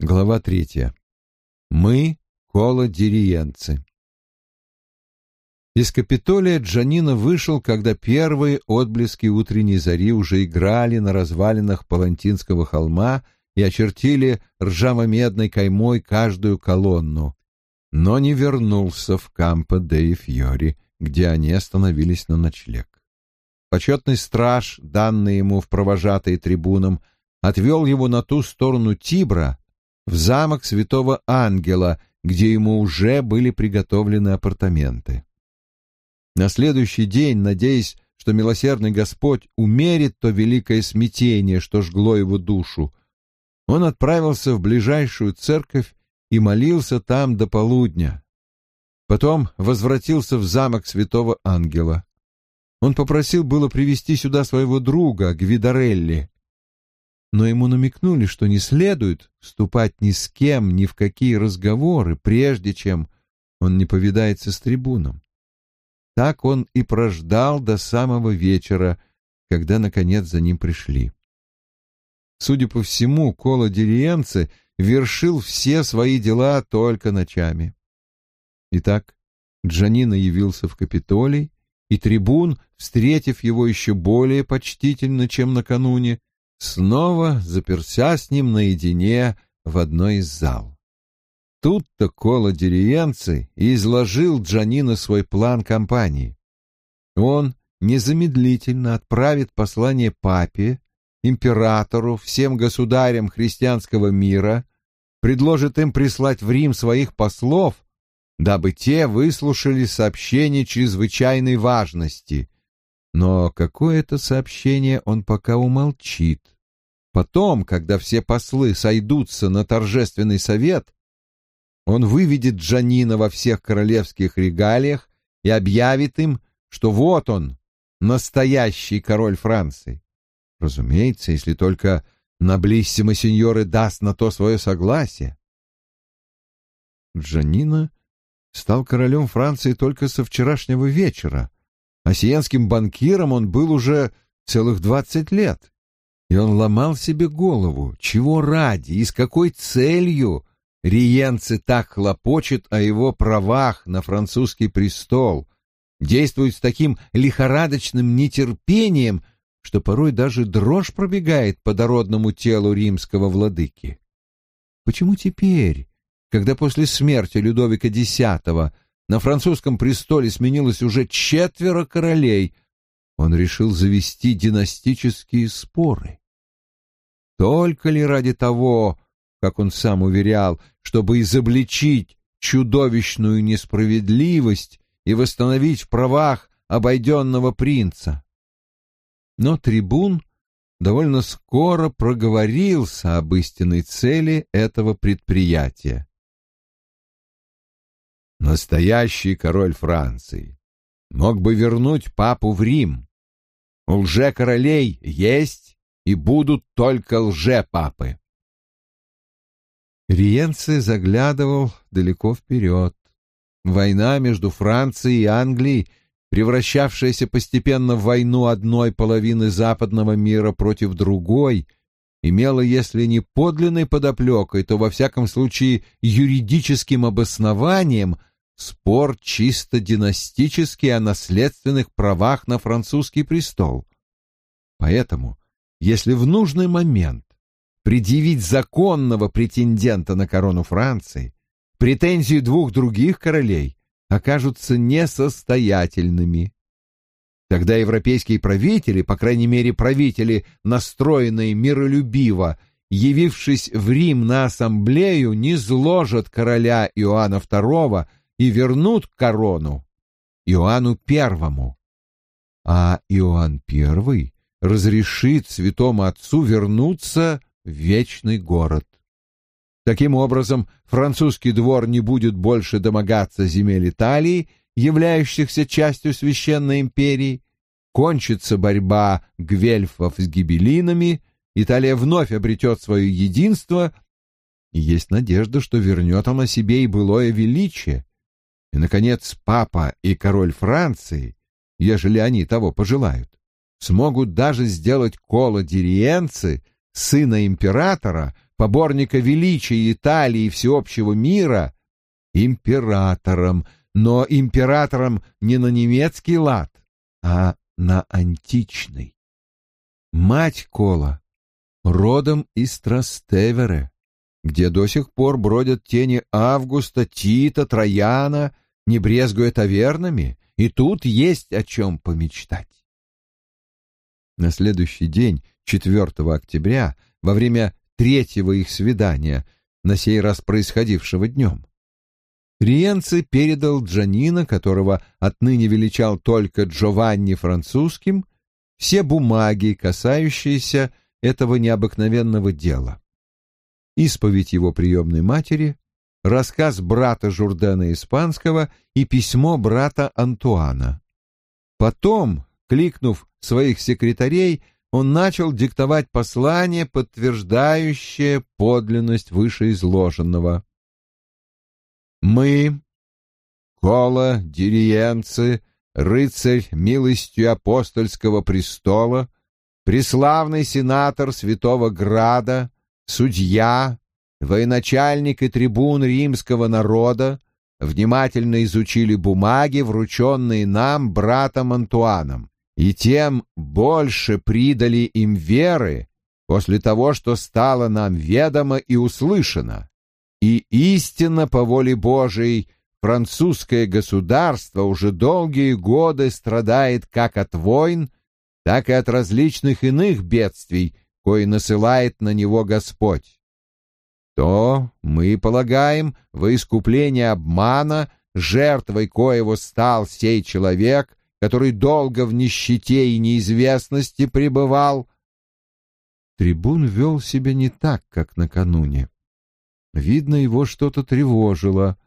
Глава третья. Мы — колодириенцы. Из Капитолия Джанина вышел, когда первые отблески утренней зари уже играли на развалинах Палантинского холма и очертили ржаво-медной каймой каждую колонну, но не вернулся в Кампо де Фьори, где они остановились на ночлег. Почетный страж, данный ему в провожатые трибунам, отвел его на ту сторону Тибра, в замок святого ангела, где ему уже были приготовлены апартаменты. На следующий день, надеясь, что милосердный Господь умерит то великое смятение, что жгло его душу, он отправился в ближайшую церковь и молился там до полудня. Потом возвратился в замок святого ангела. Он попросил было привести сюда своего друга, Гвидарелли, но ему намекнули, что не следует вступать ни с кем, ни в какие разговоры, прежде чем он не повидается с трибуном. Так он и прождал до самого вечера, когда, наконец, за ним пришли. Судя по всему, Кола Дериенце вершил все свои дела только ночами. Итак, Джанина явился в Капитолий, и трибун, встретив его еще более почтительно, чем накануне, снова заперся с ним наедине в одной из зал. Тут-то Кола Дериенци изложил Джанина свой план кампании. Он незамедлительно отправит послание папе, императору, всем государям христианского мира, предложит им прислать в Рим своих послов, дабы те выслушали сообщение чрезвычайной важности, но какое-то сообщение он пока умолчит. Потом, когда все послы сойдутся на торжественный совет, он выведет Джанина во всех королевских регалиях и объявит им, что вот он, настоящий король Франции. Разумеется, если только Наблиссимо сеньоры даст на то свое согласие. Джанина стал королем Франции только со вчерашнего вечера, а сиенским банкиром он был уже целых двадцать лет. И он ломал себе голову, чего ради и с какой целью Риенцы так хлопочет о его правах на французский престол, действует с таким лихорадочным нетерпением, что порой даже дрожь пробегает по дородному телу римского владыки. Почему теперь, когда после смерти Людовика X на французском престоле сменилось уже четверо королей, он решил завести династические споры. Только ли ради того, как он сам уверял, чтобы изобличить чудовищную несправедливость и восстановить в правах обойденного принца? Но трибун довольно скоро проговорился об истинной цели этого предприятия настоящий король Франции, мог бы вернуть папу в Рим. У лже-королей есть и будут только лже-папы. Риенце заглядывал далеко вперед. Война между Францией и Англией, превращавшаяся постепенно в войну одной половины западного мира против другой, имела, если не подлинной подоплекой, то, во всяком случае, юридическим обоснованием спор чисто династический о наследственных правах на французский престол. Поэтому, если в нужный момент предъявить законного претендента на корону Франции, претензии двух других королей окажутся несостоятельными. Тогда европейские правители, по крайней мере правители, настроенные миролюбиво, явившись в Рим на ассамблею, не зложат короля Иоанна II и вернут корону Иоанну Первому. А Иоанн Первый разрешит святому отцу вернуться в вечный город. Таким образом, французский двор не будет больше домогаться земель Италии, являющихся частью священной империи, кончится борьба гвельфов с гибелинами, Италия вновь обретет свое единство, и есть надежда, что вернет она себе и былое величие, и, наконец, папа и король Франции, ежели они того пожелают, смогут даже сделать Коло Дириенцы, сына императора, поборника величия Италии и всеобщего мира, императором, но императором не на немецкий лад, а на античный. Мать Кола родом из Трастевере, где до сих пор бродят тени Августа, Тита, Трояна, не брезгуя тавернами, и тут есть о чем помечтать. На следующий день, 4 октября, во время третьего их свидания, на сей раз происходившего днем, Риенци передал Джанина, которого отныне величал только Джованни французским, все бумаги, касающиеся этого необыкновенного дела. Исповедь его приемной матери, рассказ брата Журдена Испанского и письмо брата Антуана. Потом, кликнув своих секретарей, он начал диктовать послание, подтверждающее подлинность вышеизложенного. Мы, Кола, Дириенцы, рыцарь милостью апостольского престола, преславный сенатор Святого Града, судья, военачальник и трибун римского народа, внимательно изучили бумаги, врученные нам братом Антуаном, и тем больше придали им веры после того, что стало нам ведомо и услышано. И истинно по воле Божией французское государство уже долгие годы страдает как от войн, так и от различных иных бедствий, кои насылает на него Господь. То, мы полагаем, во искупление обмана, жертвой коего стал сей человек, который долго в нищете и неизвестности пребывал, трибун вел себя не так, как накануне. Видно, его что-то тревожило.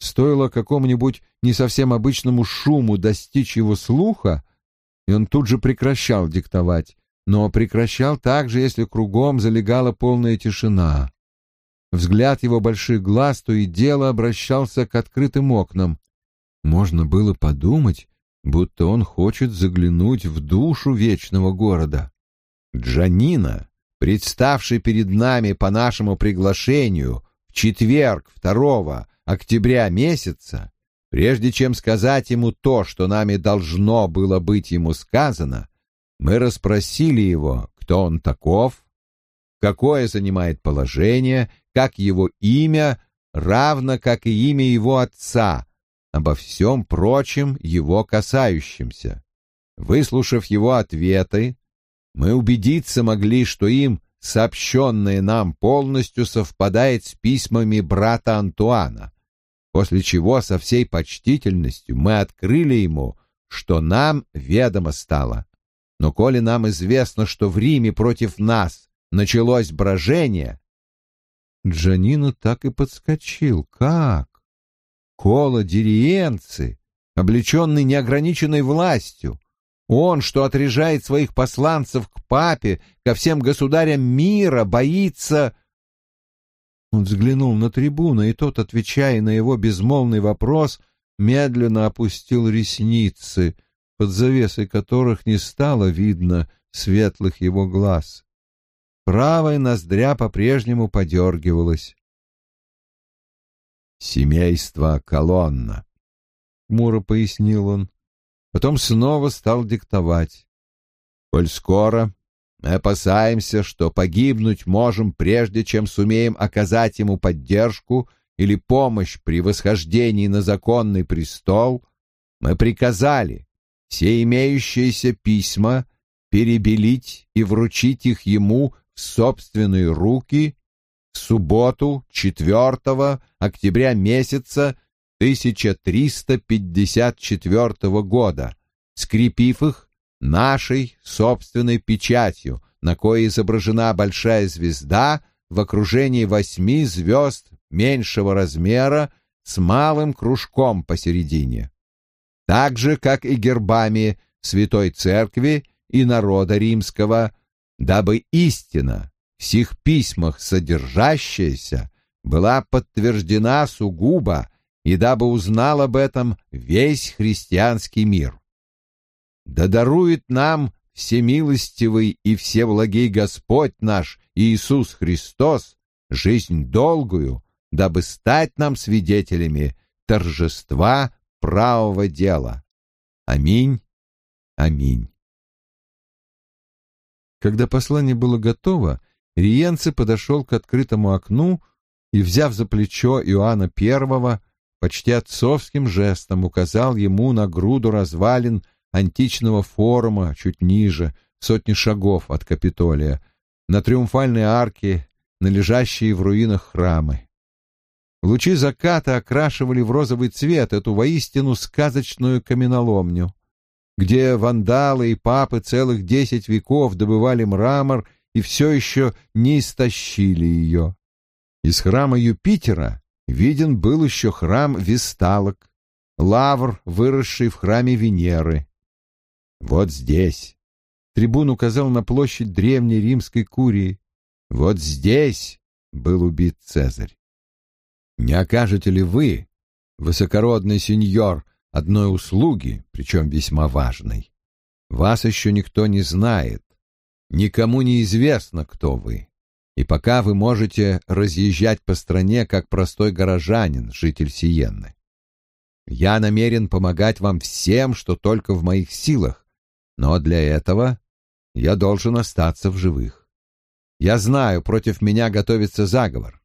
Стоило какому-нибудь не совсем обычному шуму достичь его слуха, и он тут же прекращал диктовать, но прекращал также, если кругом залегала полная тишина. Взгляд его больших глаз то и дело обращался к открытым окнам. Можно было подумать, будто он хочет заглянуть в душу вечного города. Джанина представший перед нами по нашему приглашению в четверг 2 октября месяца, прежде чем сказать ему то, что нами должно было быть ему сказано, мы расспросили его, кто он таков, какое занимает положение, как его имя, равно как и имя его отца, обо всем прочем его касающемся. Выслушав его ответы, мы убедиться могли, что им сообщенное нам полностью совпадает с письмами брата Антуана, после чего со всей почтительностью мы открыли ему, что нам ведомо стало. Но коли нам известно, что в Риме против нас началось брожение... Джанино так и подскочил. Как? Кола Дириенцы, облеченный неограниченной властью, он, что отрежает своих посланцев к папе, ко всем государям мира, боится... Он взглянул на трибуна, и тот, отвечая на его безмолвный вопрос, медленно опустил ресницы, под завесой которых не стало видно светлых его глаз. Правая ноздря по-прежнему подергивалась. «Семейство колонна», — хмуро пояснил он. Потом снова стал диктовать. «Коль скоро мы опасаемся, что погибнуть можем, прежде чем сумеем оказать ему поддержку или помощь при восхождении на законный престол, мы приказали все имеющиеся письма перебелить и вручить их ему в собственные руки в субботу 4 октября месяца 1354 года, скрепив их нашей собственной печатью, на кое изображена большая звезда в окружении восьми звезд меньшего размера с малым кружком посередине. Так же, как и гербами Святой Церкви и народа римского, дабы истина в сих письмах содержащаяся была подтверждена сугубо и дабы узнал об этом весь христианский мир. Да дарует нам всемилостивый и всевлагий Господь наш Иисус Христос жизнь долгую, дабы стать нам свидетелями торжества правого дела. Аминь, аминь. Когда послание было готово, Риенце подошел к открытому окну и, взяв за плечо Иоанна Первого, почти отцовским жестом указал ему на груду развалин античного форума чуть ниже, сотни шагов от Капитолия, на триумфальные арки, на лежащие в руинах храмы. Лучи заката окрашивали в розовый цвет эту воистину сказочную каменоломню, где вандалы и папы целых десять веков добывали мрамор и все еще не истощили ее. Из храма Юпитера виден был еще храм Висталок, лавр, выросший в храме Венеры. Вот здесь. Трибун указал на площадь древней римской курии. Вот здесь был убит Цезарь. Не окажете ли вы, высокородный сеньор, одной услуги, причем весьма важной? Вас еще никто не знает, никому не известно, кто вы. И пока вы можете разъезжать по стране как простой горожанин, житель Сиенны. Я намерен помогать вам всем, что только в моих силах, но для этого я должен остаться в живых. Я знаю, против меня готовится заговор.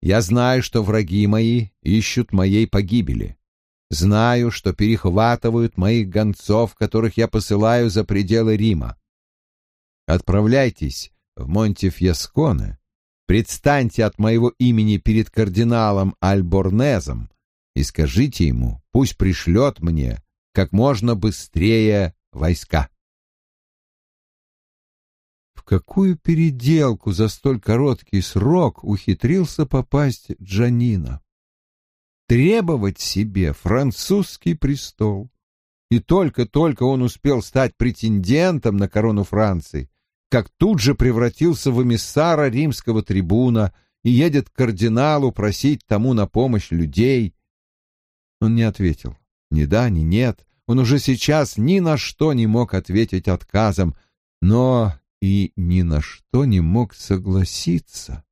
Я знаю, что враги мои ищут моей погибели. Знаю, что перехватывают моих гонцов, которых я посылаю за пределы Рима. Отправляйтесь в Монтефьясконе, предстаньте от моего имени перед кардиналом Альборнезом и скажите ему, пусть пришлет мне как можно быстрее войска какую переделку за столь короткий срок ухитрился попасть Джанина. Требовать себе французский престол. И только-только он успел стать претендентом на корону Франции, как тут же превратился в эмиссара римского трибуна и едет к кардиналу просить тому на помощь людей. Он не ответил. Ни да, ни нет. Он уже сейчас ни на что не мог ответить отказом, но и ни на что не мог согласиться.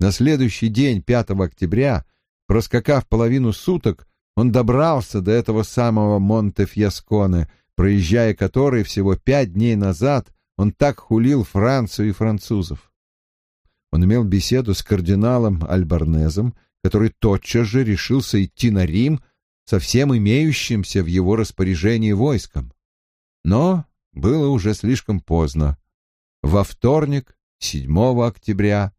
На следующий день, 5 октября, проскакав половину суток, он добрался до этого самого Монте-Фьясконе, проезжая который всего пять дней назад он так хулил Францию и французов. Он имел беседу с кардиналом Альбарнезом, который тотчас же решился идти на Рим со всем имеющимся в его распоряжении войском. Но было уже слишком поздно. Во вторник, 7 октября,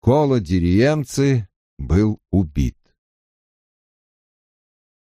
Коло Дириенци был убит.